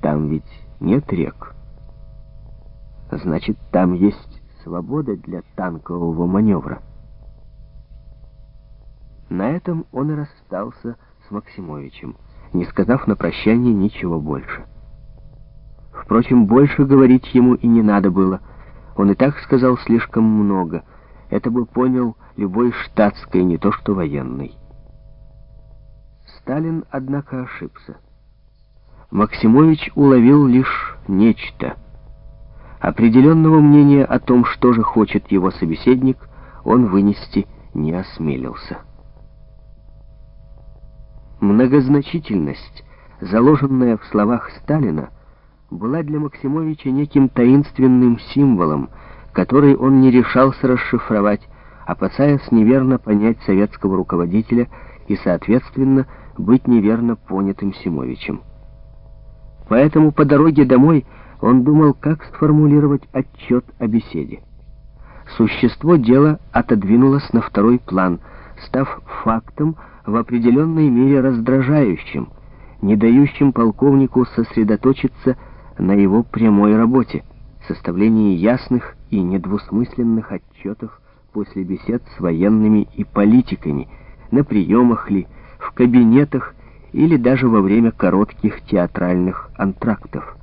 Там ведь нет рек. Значит, там есть свобода для танкового маневра. На этом он и расстался с Максимовичем, не сказав на прощание ничего больше. Впрочем, больше говорить ему и не надо было. Он и так сказал слишком много. Это бы понял любой штатский, не то что военный. Сталин, однако, ошибся. Максимович уловил лишь нечто. Определенного мнения о том, что же хочет его собеседник, он вынести не осмелился. Многозначительность, заложенная в словах Сталина, была для Максимовича неким таинственным символом, который он не решался расшифровать, опасаясь неверно понять советского руководителя и, соответственно, быть неверно понятым Симовичем. Поэтому по дороге домой он думал, как сформулировать отчет о беседе. Существо дела отодвинулось на второй план, став фактом в определенной мере раздражающим, не дающим полковнику сосредоточиться на его прямой работе, составлении ясных и недвусмысленных отчетов после бесед с военными и политиками, на приемах ли, в кабинетах или даже во время коротких театральных антрактов.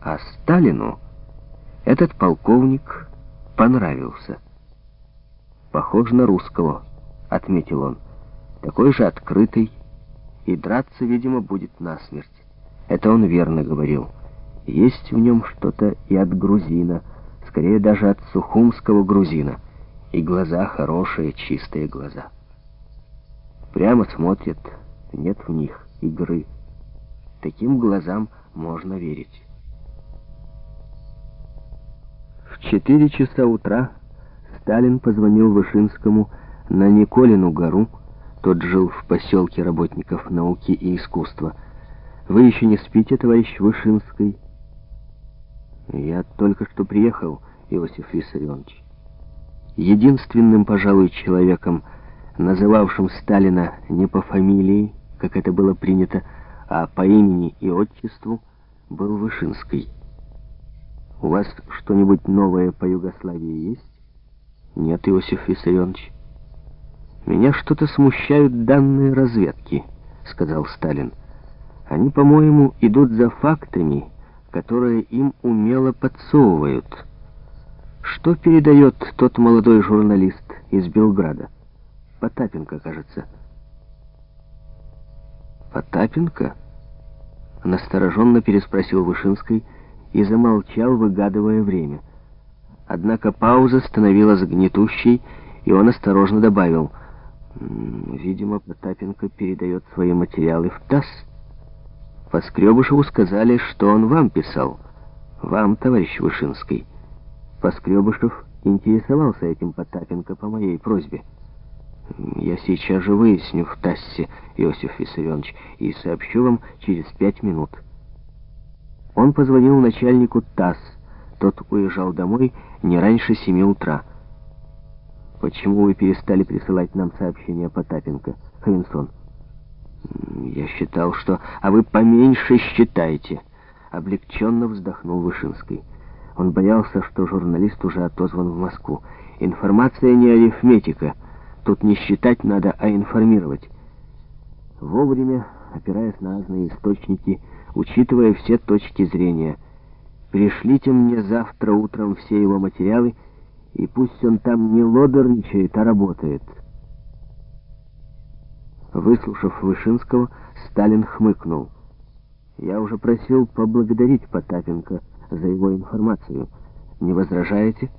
А Сталину этот полковник понравился. «Похож на русского», — отметил он, — «такой же открытый, и драться, видимо, будет насмерть». Это он верно говорил. Есть в нем что-то и от грузина, скорее даже от сухумского грузина, и глаза хорошие, чистые глаза. Прямо смотрят, нет в них игры. Таким глазам можно верить. В четыре часа утра Сталин позвонил Вышинскому на Николину гору, тот жил в поселке работников науки и искусства. «Вы еще не спите, товарищ Вышинский?» «Я только что приехал, Иосиф Виссарионович». Единственным, пожалуй, человеком, называвшим Сталина не по фамилии, как это было принято, а по имени и отчеству, был Вышинский. «У вас что-нибудь новое по Югославии есть?» «Нет, Иосиф Виссарионович». «Меня что-то смущают данные разведки», — сказал Сталин. «Они, по-моему, идут за фактами, которые им умело подсовывают. Что передает тот молодой журналист из Белграда?» Потапенко, кажется. Потапенко? Настороженно переспросил Вышинский и замолчал, выгадывая время. Однако пауза становилась гнетущей, и он осторожно добавил, «Видимо, Потапенко передает свои материалы в ТАСС. Поскребышеву сказали, что он вам писал. Вам, товарищ Вышинский. Поскребышев интересовался этим Потапенко по моей просьбе». Я сейчас же выясню в Тассе, Иосиф Виссарионович, и сообщу вам через пять минут. Он позвонил начальнику ТАСС. Тот уезжал домой не раньше семи утра. «Почему вы перестали присылать нам сообщения Потапенко, Хавинсон?» «Я считал, что... А вы поменьше считайте!» Облегченно вздохнул Вышинский. Он боялся, что журналист уже отозван в Москву. «Информация не арифметика». Тут не считать надо, а информировать. Вовремя, опираясь на разные источники, учитывая все точки зрения. Пришлите мне завтра утром все его материалы, и пусть он там не лодорничает, а работает. Выслушав Вышинского, Сталин хмыкнул. Я уже просил поблагодарить Потапенко за его информацию. Не возражаете?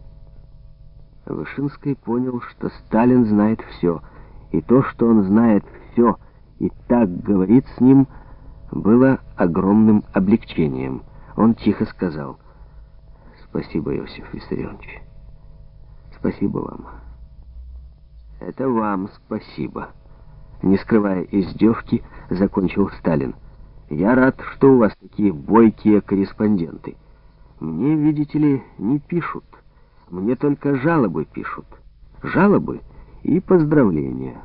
Вышинский понял, что Сталин знает все, и то, что он знает все и так говорит с ним, было огромным облегчением. Он тихо сказал, «Спасибо, Иосиф Виссарионович. Спасибо вам». «Это вам спасибо». Не скрывая издевки, закончил Сталин. «Я рад, что у вас такие бойкие корреспонденты. Мне, видите ли, не пишут». Мне только жалобы пишут. Жалобы и поздравления.